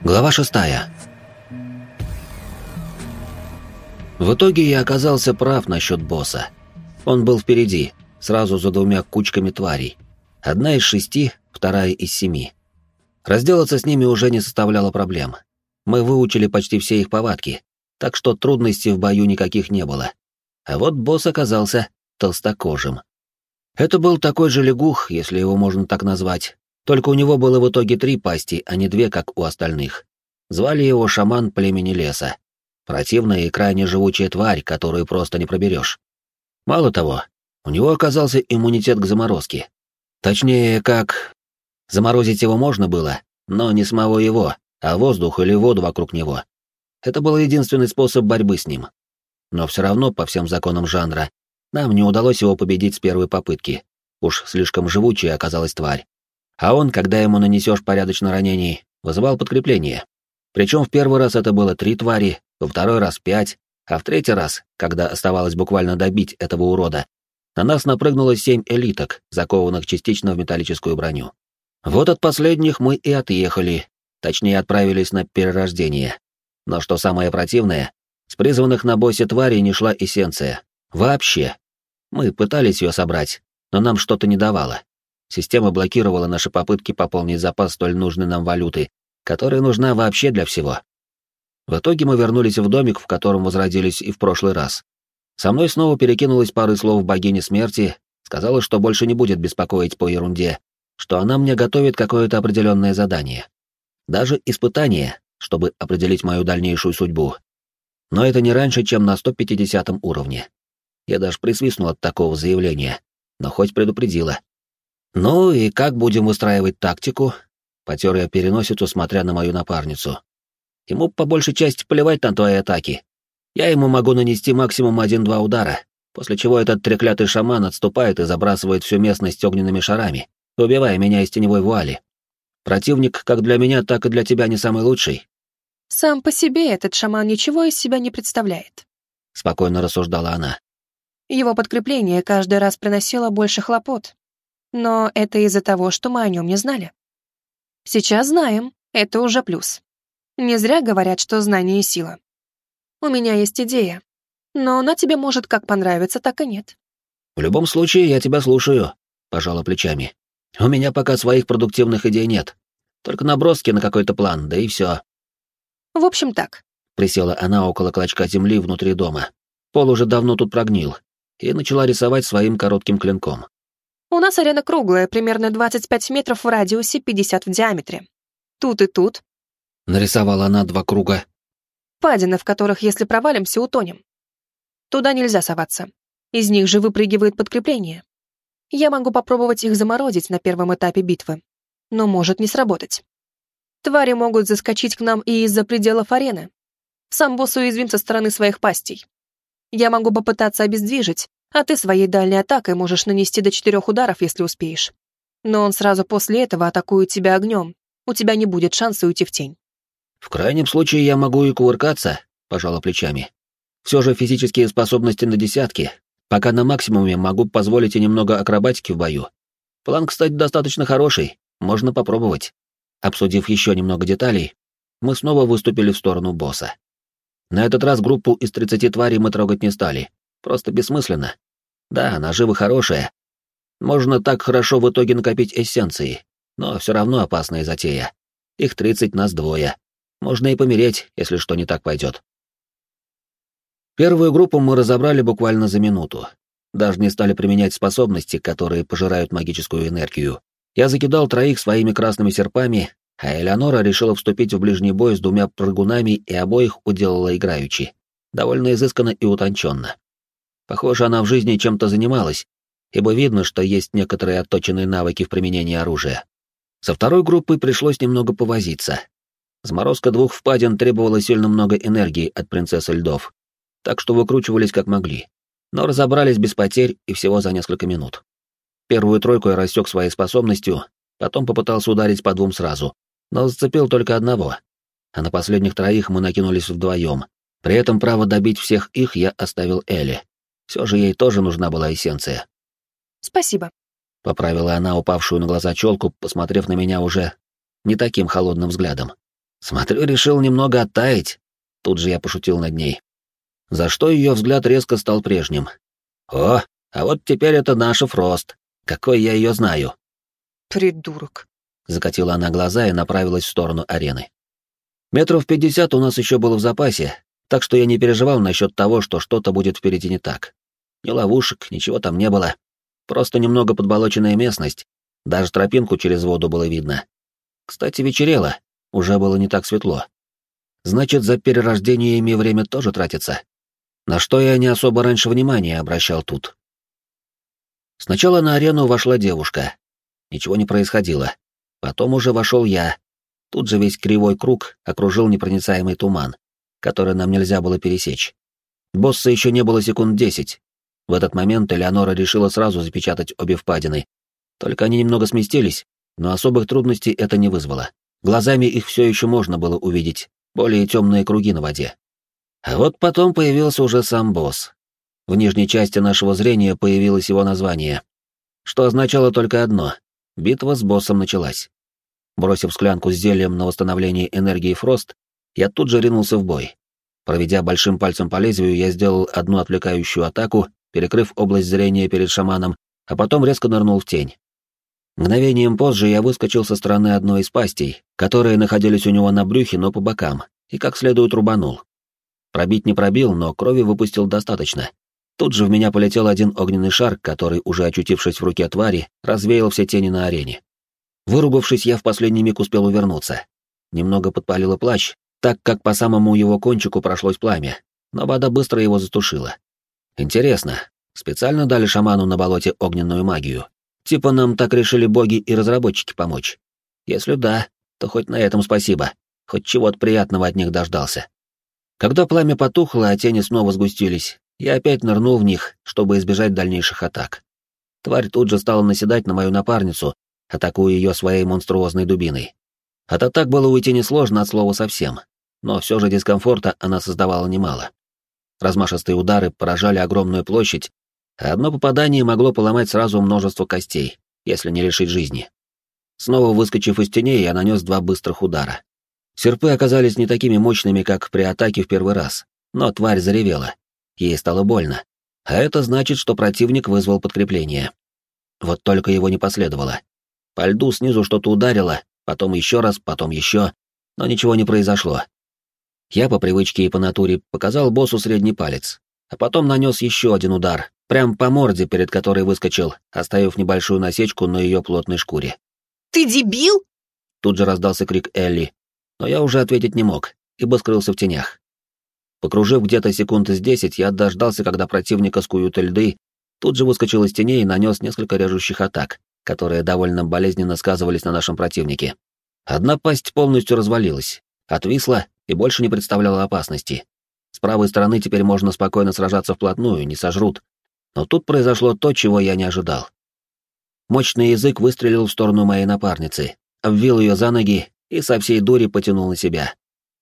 Глава шестая. В итоге я оказался прав насчет босса. Он был впереди, сразу за двумя кучками тварей. Одна из шести, вторая из семи. Разделаться с ними уже не составляло проблем. Мы выучили почти все их повадки, так что трудностей в бою никаких не было. А вот босс оказался толстокожим. Это был такой же лягух, если его можно так назвать, только у него было в итоге три пасти, а не две, как у остальных. Звали его шаман племени леса. Противная и крайне живучая тварь, которую просто не проберешь. Мало того, у него оказался иммунитет к заморозке. Точнее, как... Заморозить его можно было, но не самого его, а воздух или воду вокруг него. Это был единственный способ борьбы с ним. Но все равно, по всем законам жанра, нам не удалось его победить с первой попытки. Уж слишком живучая оказалась тварь. А он, когда ему нанесешь порядочно ранений, вызывал подкрепление. Причем в первый раз это было три твари, во второй раз пять, а в третий раз, когда оставалось буквально добить этого урода, на нас напрыгнуло семь элиток, закованных частично в металлическую броню. Вот от последних мы и отъехали, точнее отправились на перерождение. Но что самое противное, с призванных на боссе тварей не шла эссенция. Вообще. Мы пытались ее собрать, но нам что-то не давало. Система блокировала наши попытки пополнить запас столь нужной нам валюты, которая нужна вообще для всего. В итоге мы вернулись в домик, в котором возродились и в прошлый раз. Со мной снова перекинулась пары слов богини смерти, сказала, что больше не будет беспокоить по ерунде, что она мне готовит какое-то определенное задание. Даже испытание, чтобы определить мою дальнейшую судьбу. Но это не раньше, чем на 150 уровне. Я даже присвистнул от такого заявления, но хоть предупредила. «Ну и как будем выстраивать тактику?» Потер я переносицу, смотря на мою напарницу. «Ему по большей части плевать на твои атаки. Я ему могу нанести максимум один-два удара, после чего этот треклятый шаман отступает и забрасывает всю местность огненными шарами, убивая меня из теневой вуали. Противник как для меня, так и для тебя не самый лучший. Сам по себе этот шаман ничего из себя не представляет. Спокойно рассуждала она. Его подкрепление каждый раз приносило больше хлопот. Но это из-за того, что мы о нем не знали. Сейчас знаем, это уже плюс. Не зря говорят, что знание — сила. У меня есть идея, но она тебе может как понравиться, так и нет. В любом случае, я тебя слушаю, пожала плечами. У меня пока своих продуктивных идей нет. Только наброски на какой-то план, да и все. В общем так. Присела она около клочка земли внутри дома. Пол уже давно тут прогнил. И начала рисовать своим коротким клинком. У нас арена круглая, примерно 25 метров в радиусе, 50 в диаметре. Тут и тут. Нарисовала она два круга. Падины, в которых, если провалимся, утонем. Туда нельзя соваться. Из них же выпрыгивает подкрепление. Я могу попробовать их заморозить на первом этапе битвы, но может не сработать. Твари могут заскочить к нам и из-за пределов арены. Сам босс уязвим со стороны своих пастей. Я могу попытаться обездвижить, а ты своей дальней атакой можешь нанести до четырех ударов, если успеешь. Но он сразу после этого атакует тебя огнем. У тебя не будет шанса уйти в тень. В крайнем случае я могу и кувыркаться, пожала плечами. Все же физические способности на десятки, Пока на максимуме могу позволить и немного акробатики в бою. План, кстати, достаточно хороший, можно попробовать. Обсудив еще немного деталей, мы снова выступили в сторону босса. На этот раз группу из 30 тварей мы трогать не стали. Просто бессмысленно. Да, наживы хорошие. Можно так хорошо в итоге накопить эссенции, но все равно опасная затея. Их 30, нас двое. Можно и помереть, если что не так пойдет. Первую группу мы разобрали буквально за минуту. Даже не стали применять способности, которые пожирают магическую энергию. Я закидал троих своими красными серпами, а Элеонора решила вступить в ближний бой с двумя прыгунами и обоих уделала играючи. Довольно изысканно и утонченно. Похоже, она в жизни чем-то занималась, ибо видно, что есть некоторые отточенные навыки в применении оружия. Со второй группой пришлось немного повозиться. Заморозка двух впадин требовала сильно много энергии от принцессы льдов, так что выкручивались как могли. Но разобрались без потерь и всего за несколько минут. Первую тройку я рассек своей способностью, потом попытался ударить по двум сразу, но зацепил только одного. А на последних троих мы накинулись вдвоем. При этом право добить всех их я оставил Элли. Все же ей тоже нужна была эссенция. «Спасибо», — поправила она упавшую на глаза челку, посмотрев на меня уже... не таким холодным взглядом. Смотрю, решил немного оттаять. Тут же я пошутил над ней. За что ее взгляд резко стал прежним. О, а вот теперь это наша Фрост. Какой я ее знаю. Придурок. Закатила она глаза и направилась в сторону арены. Метров пятьдесят у нас еще было в запасе, так что я не переживал насчет того, что что-то будет впереди не так. Ни ловушек, ничего там не было. Просто немного подболоченная местность. Даже тропинку через воду было видно. Кстати, вечерело, уже было не так светло. Значит, за перерождениями время тоже тратится. На что я не особо раньше внимания обращал тут. Сначала на арену вошла девушка. Ничего не происходило. Потом уже вошел я. Тут же весь кривой круг окружил непроницаемый туман, который нам нельзя было пересечь. Босса еще не было секунд десять, в этот момент Элеонора решила сразу запечатать обе впадины. Только они немного сместились, но особых трудностей это не вызвало. Глазами их все еще можно было увидеть, более темные круги на воде. А вот потом появился уже сам босс. В нижней части нашего зрения появилось его название, что означало только одно — битва с боссом началась. Бросив склянку с зельем на восстановление энергии Фрост, я тут же ринулся в бой. Проведя большим пальцем по лезвию, я сделал одну отвлекающую атаку перекрыв область зрения перед шаманом, а потом резко нырнул в тень. Мгновением позже я выскочил со стороны одной из пастей, которые находились у него на брюхе, но по бокам, и как следует рубанул. Пробить не пробил, но крови выпустил достаточно. Тут же в меня полетел один огненный шар, который, уже очутившись в руке твари, развеял все тени на арене. Выругавшись, я в последний миг успел увернуться. Немного подпалило плащ, так как по самому его кончику прошлось пламя, но вода быстро его затушила. Интересно, специально дали шаману на болоте огненную магию? Типа нам так решили боги и разработчики помочь? Если да, то хоть на этом спасибо. Хоть чего-то приятного от них дождался. Когда пламя потухло, а тени снова сгустились, я опять нырнул в них, чтобы избежать дальнейших атак. Тварь тут же стала наседать на мою напарницу, атакуя ее своей монструозной дубиной. От атак было уйти несложно от слова совсем, но все же дискомфорта она создавала немало. Размашистые удары поражали огромную площадь, а одно попадание могло поломать сразу множество костей, если не лишить жизни. Снова выскочив из теней, я нанес два быстрых удара. Серпы оказались не такими мощными, как при атаке в первый раз, но тварь заревела. Ей стало больно. А это значит, что противник вызвал подкрепление. Вот только его не последовало. По льду снизу что-то ударило, потом еще раз, потом еще, но ничего не произошло. Я по привычке и по натуре показал боссу средний палец, а потом нанес еще один удар, прям по морде, перед которой выскочил, оставив небольшую насечку на ее плотной шкуре. «Ты дебил?» Тут же раздался крик Элли, но я уже ответить не мог, ибо скрылся в тенях. Покружив где-то секунд из десять, я дождался, когда противника скуют льды, тут же выскочил из теней и нанес несколько режущих атак, которые довольно болезненно сказывались на нашем противнике. Одна пасть полностью развалилась, отвисла и больше не представляла опасности. С правой стороны теперь можно спокойно сражаться вплотную, не сожрут. Но тут произошло то, чего я не ожидал. Мощный язык выстрелил в сторону моей напарницы, обвил ее за ноги и со всей дури потянул на себя.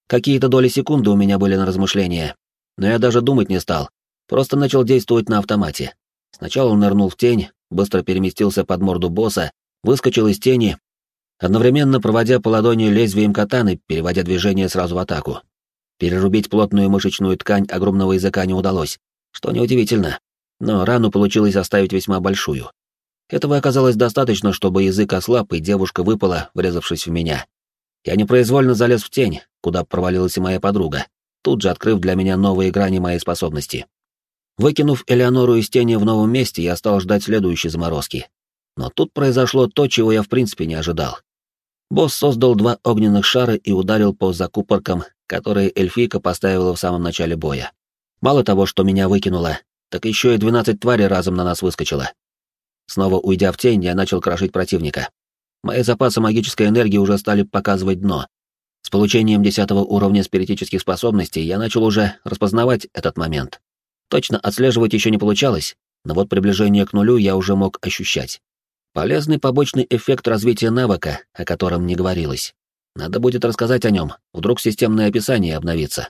Какие-то доли секунды у меня были на размышления, но я даже думать не стал, просто начал действовать на автомате. Сначала нырнул в тень, быстро переместился под морду босса, выскочил из тени одновременно проводя по ладони лезвием катаны, переводя движение сразу в атаку. Перерубить плотную мышечную ткань огромного языка не удалось, что неудивительно, но рану получилось оставить весьма большую. Этого оказалось достаточно, чтобы язык ослаб, и девушка выпала, врезавшись в меня. Я непроизвольно залез в тень, куда провалилась и моя подруга, тут же открыв для меня новые грани моей способности. Выкинув Элеонору из тени в новом месте, я стал ждать следующей заморозки. Но тут произошло то, чего я в принципе не ожидал. Босс создал два огненных шара и ударил по закупоркам, которые эльфийка поставила в самом начале боя. Мало того, что меня выкинуло, так еще и двенадцать тварей разом на нас выскочило. Снова уйдя в тень, я начал крошить противника. Мои запасы магической энергии уже стали показывать дно. С получением десятого уровня спиритических способностей я начал уже распознавать этот момент. Точно отслеживать еще не получалось, но вот приближение к нулю я уже мог ощущать. Полезный побочный эффект развития навыка, о котором не говорилось. Надо будет рассказать о нем, вдруг системное описание обновится.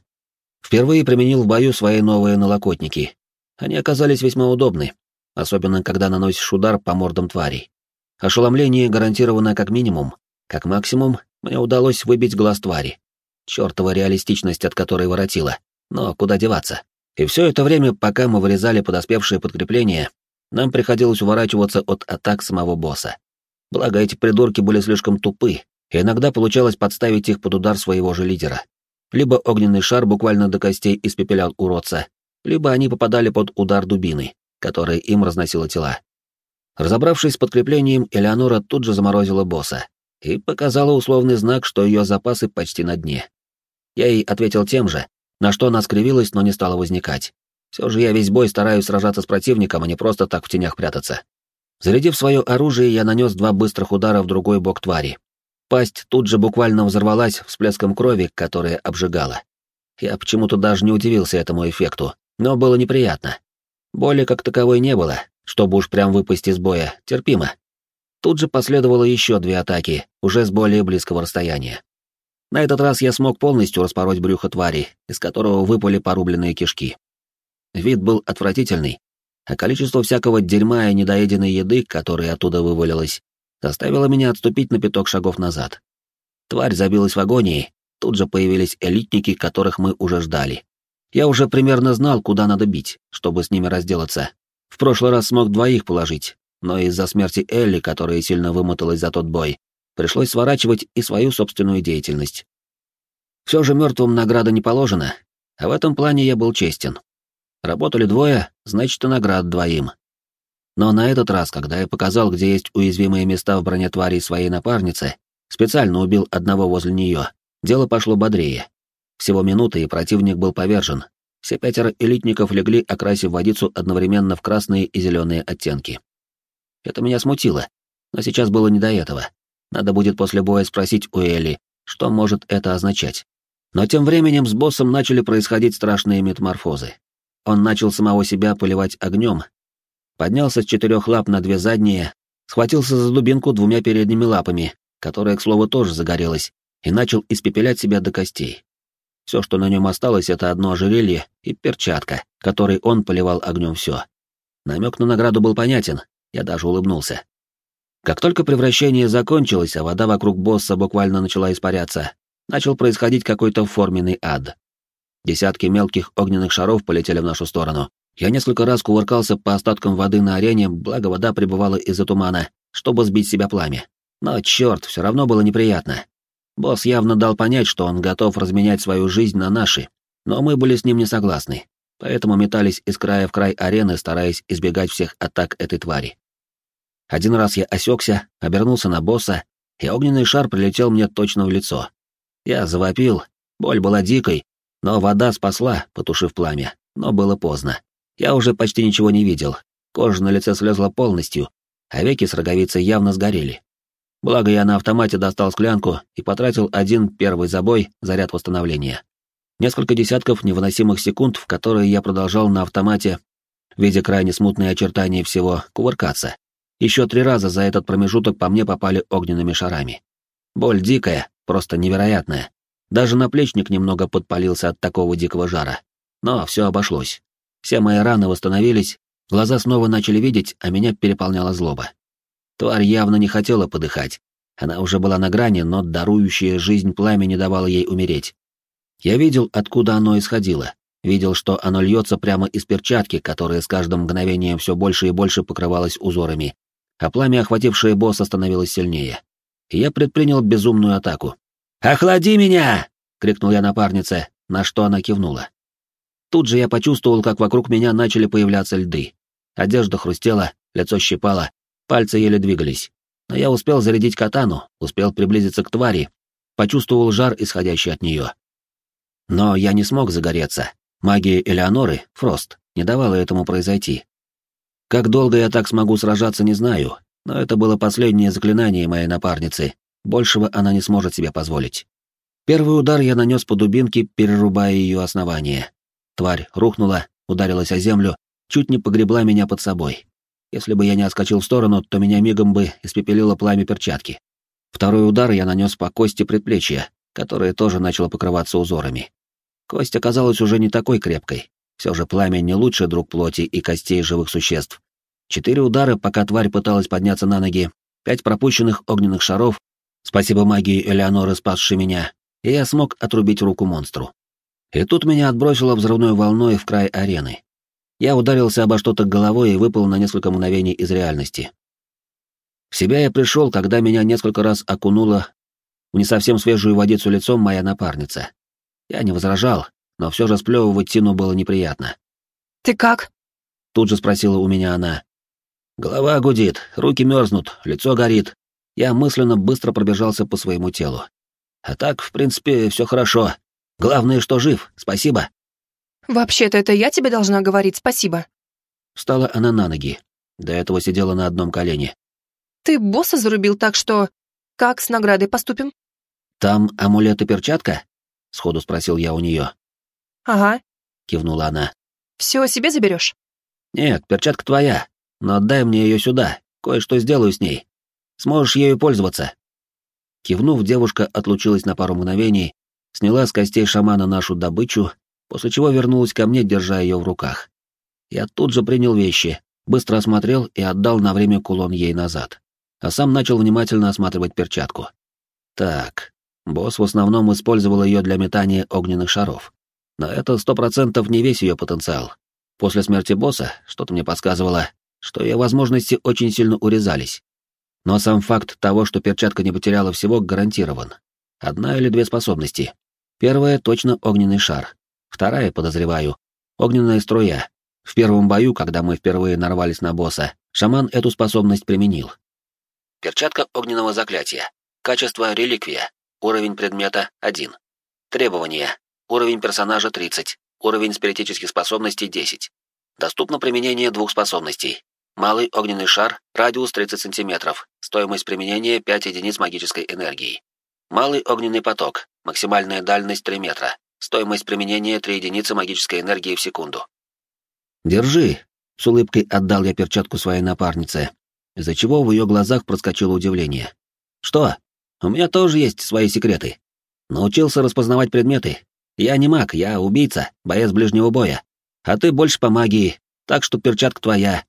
Впервые применил в бою свои новые налокотники. Они оказались весьма удобны, особенно когда наносишь удар по мордам тварей. Ошеломление гарантировано как минимум, как максимум Мне удалось выбить глаз твари. Чёртова реалистичность, от которой воротила. Но куда деваться? И все это время, пока мы вырезали подоспевшее подкрепление, нам приходилось уворачиваться от атак самого босса. Благо, эти придурки были слишком тупы, и иногда получалось подставить их под удар своего же лидера. Либо огненный шар буквально до костей испепелял уродца, либо они попадали под удар дубины, которая им разносила тела. Разобравшись с подкреплением, Элеонора тут же заморозила босса и показала условный знак, что ее запасы почти на дне. Я ей ответил тем же, на что она скривилась, но не стала возникать. Все же я весь бой стараюсь сражаться с противником, а не просто так в тенях прятаться. Зарядив свое оружие, я нанес два быстрых удара в другой бок твари. Пасть тут же буквально взорвалась всплеском крови, которая обжигала. Я почему-то даже не удивился этому эффекту, но было неприятно. Боли как таковой не было, чтобы уж прям выпасть из боя, терпимо. Тут же последовало еще две атаки, уже с более близкого расстояния. На этот раз я смог полностью распороть брюхо твари, из которого выпали порубленные кишки. Вид был отвратительный, а количество всякого дерьма и недоеденной еды, которая оттуда вывалилась, заставило меня отступить на пяток шагов назад. Тварь забилась в агонии, тут же появились элитники, которых мы уже ждали. Я уже примерно знал, куда надо бить, чтобы с ними разделаться. В прошлый раз смог двоих положить, но из-за смерти Элли, которая сильно вымоталась за тот бой, пришлось сворачивать и свою собственную деятельность. Все же мертвым награда не положена, а в этом плане я был честен. Работали двое, значит и наград двоим. Но на этот раз, когда я показал, где есть уязвимые места в броне твари своей напарницы, специально убил одного возле нее, дело пошло бодрее. Всего минуты, и противник был повержен. Все пятеро элитников легли, окрасив водицу одновременно в красные и зеленые оттенки. Это меня смутило, но сейчас было не до этого. Надо будет после боя спросить у Элли, что может это означать. Но тем временем с боссом начали происходить страшные метаморфозы. Он начал самого себя поливать огнем, поднялся с четырех лап на две задние, схватился за дубинку двумя передними лапами, которая, к слову, тоже загорелась, и начал испепелять себя до костей. Все, что на нем осталось, это одно ожерелье и перчатка, которой он поливал огнем все. Намек на награду был понятен, я даже улыбнулся. Как только превращение закончилось, а вода вокруг босса буквально начала испаряться, начал происходить какой-то форменный ад. Десятки мелких огненных шаров полетели в нашу сторону. Я несколько раз кувыркался по остаткам воды на арене, благо вода пребывала из-за тумана, чтобы сбить себя пламя. Но черт, все равно было неприятно. Босс явно дал понять, что он готов разменять свою жизнь на наши, но мы были с ним не согласны, поэтому метались из края в край арены, стараясь избегать всех атак этой твари. Один раз я осекся, обернулся на босса, и огненный шар прилетел мне точно в лицо. Я завопил, боль была дикой, но вода спасла, потушив пламя, но было поздно. Я уже почти ничего не видел, кожа на лице слезла полностью, а веки с роговицей явно сгорели. Благо я на автомате достал склянку и потратил один первый забой, заряд восстановления. Несколько десятков невыносимых секунд, в которые я продолжал на автомате, видя крайне смутные очертания всего, кувыркаться. Еще три раза за этот промежуток по мне попали огненными шарами. Боль дикая, просто невероятная. Даже наплечник немного подпалился от такого дикого жара. Но все обошлось. Все мои раны восстановились, глаза снова начали видеть, а меня переполняла злоба. Тварь явно не хотела подыхать. Она уже была на грани, но дарующая жизнь пламя не давало ей умереть. Я видел, откуда оно исходило, видел, что оно льется прямо из перчатки, которая с каждым мгновением все больше и больше покрывалась узорами, а пламя, охватившее босса, становилось сильнее. Я предпринял безумную атаку. «Охлади меня!» — крикнул я напарнице, на что она кивнула. Тут же я почувствовал, как вокруг меня начали появляться льды. Одежда хрустела, лицо щипало, пальцы еле двигались. Но я успел зарядить катану, успел приблизиться к твари, почувствовал жар, исходящий от нее. Но я не смог загореться. Магия Элеоноры, Фрост, не давала этому произойти. Как долго я так смогу сражаться, не знаю, но это было последнее заклинание моей напарницы. Большего она не сможет себе позволить. Первый удар я нанес по дубинке, перерубая ее основание. Тварь рухнула, ударилась о землю, чуть не погребла меня под собой. Если бы я не отскочил в сторону, то меня мигом бы испепелило пламя перчатки. Второй удар я нанес по кости предплечья, которая тоже начала покрываться узорами. Кость оказалась уже не такой крепкой, все же пламя не лучший друг плоти и костей живых существ. Четыре удара, пока тварь пыталась подняться на ноги, пять пропущенных огненных шаров, Спасибо магии Элеоноры, спасшей меня, и я смог отрубить руку монстру. И тут меня отбросило взрывной волной в край арены. Я ударился обо что-то головой и выпал на несколько мгновений из реальности. В себя я пришел, когда меня несколько раз окунула в не совсем свежую водицу лицом моя напарница. Я не возражал, но все же сплевывать тину было неприятно. «Ты как?» — тут же спросила у меня она. Голова гудит, руки мерзнут, лицо горит. Я мысленно быстро пробежался по своему телу. А так, в принципе, все хорошо. Главное, что жив. Спасибо. Вообще-то это я тебе должна говорить спасибо. Встала она на ноги. До этого сидела на одном колене. Ты босса зарубил так, что... Как с наградой поступим? Там амулет и перчатка? Сходу спросил я у нее. Ага. Кивнула она. Все себе заберешь? Нет, перчатка твоя. Но отдай мне ее сюда. Кое-что сделаю с ней. Сможешь ею пользоваться. Кивнув, девушка отлучилась на пару мгновений, сняла с костей шамана нашу добычу, после чего вернулась ко мне, держа ее в руках. Я тут же принял вещи, быстро осмотрел и отдал на время кулон ей назад, а сам начал внимательно осматривать перчатку. Так, босс в основном использовал ее для метания огненных шаров. Но это сто процентов не весь ее потенциал. После смерти босса, что-то мне подсказывало, что ее возможности очень сильно урезались. Но сам факт того, что перчатка не потеряла всего, гарантирован. Одна или две способности. Первая — точно огненный шар. Вторая, подозреваю, огненная струя. В первом бою, когда мы впервые нарвались на босса, шаман эту способность применил. Перчатка огненного заклятия. Качество реликвия. Уровень предмета 1. Требования. Уровень персонажа 30. Уровень спиритических способностей 10. Доступно применение двух способностей. Малый огненный шар, радиус 30 см, стоимость применения 5 единиц магической энергии. Малый огненный поток, максимальная дальность 3 метра, стоимость применения 3 единицы магической энергии в секунду. «Держи», — с улыбкой отдал я перчатку своей напарнице, из-за чего в ее глазах проскочило удивление. «Что? У меня тоже есть свои секреты. Научился распознавать предметы. Я не маг, я убийца, боец ближнего боя. А ты больше по магии, так что перчатка твоя.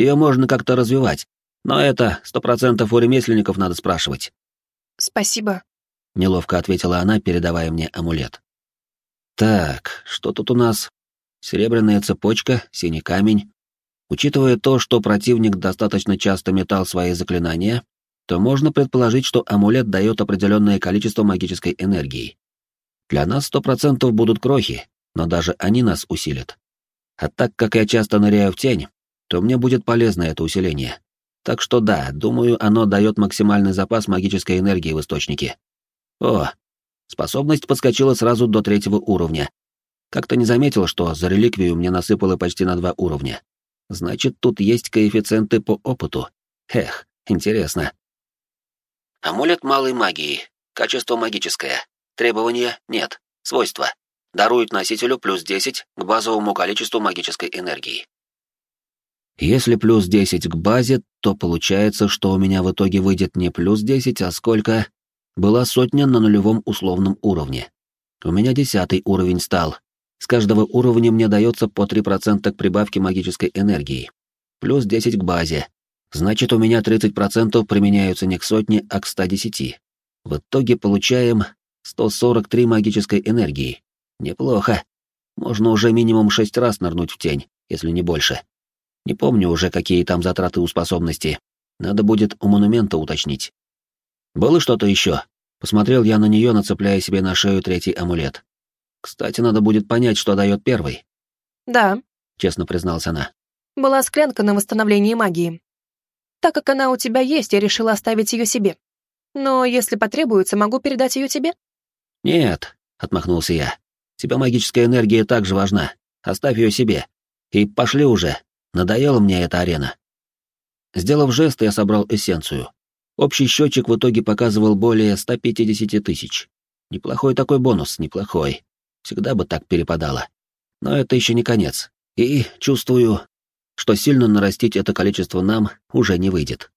Ее можно как-то развивать. Но это сто процентов у ремесленников надо спрашивать. Спасибо. Неловко ответила она, передавая мне амулет. Так, что тут у нас? Серебряная цепочка, синий камень. Учитывая то, что противник достаточно часто метал свои заклинания, то можно предположить, что амулет дает определенное количество магической энергии. Для нас сто процентов будут крохи, но даже они нас усилят. А так как я часто ныряю в тень, то мне будет полезно это усиление. Так что да, думаю, оно дает максимальный запас магической энергии в источнике. О, способность подскочила сразу до третьего уровня. Как-то не заметил, что за реликвию мне насыпало почти на два уровня. Значит, тут есть коэффициенты по опыту. Эх, интересно. Амулет малой магии. Качество магическое. Требования нет. Свойства дарует носителю плюс 10 к базовому количеству магической энергии. Если плюс 10 к базе, то получается, что у меня в итоге выйдет не плюс 10, а сколько? Была сотня на нулевом условном уровне. У меня десятый уровень стал. С каждого уровня мне дается по 3% к прибавке магической энергии. Плюс 10 к базе. Значит, у меня 30% применяются не к сотне, а к 110. В итоге получаем 143 магической энергии. Неплохо. Можно уже минимум шесть раз нырнуть в тень, если не больше. Не помню уже, какие там затраты у способности. Надо будет у монумента уточнить. Было что-то еще? Посмотрел я на нее, нацепляя себе на шею третий амулет. Кстати, надо будет понять, что дает первый. Да, честно призналась она. Была склянка на восстановление магии. Так как она у тебя есть, я решила оставить ее себе. Но если потребуется, могу передать ее тебе. Нет, отмахнулся я. Тебе магическая энергия также важна. Оставь ее себе. И пошли уже. Надоела мне эта арена. Сделав жест, я собрал эссенцию. Общий счетчик в итоге показывал более 150 тысяч. Неплохой такой бонус, неплохой. Всегда бы так перепадало. Но это еще не конец. И чувствую, что сильно нарастить это количество нам уже не выйдет.